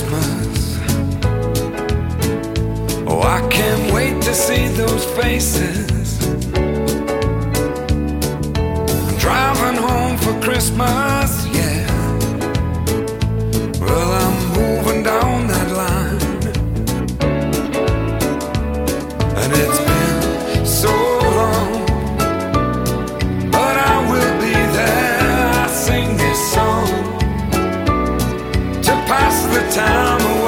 Christmas. Oh, I can't wait to see those faces. the time away.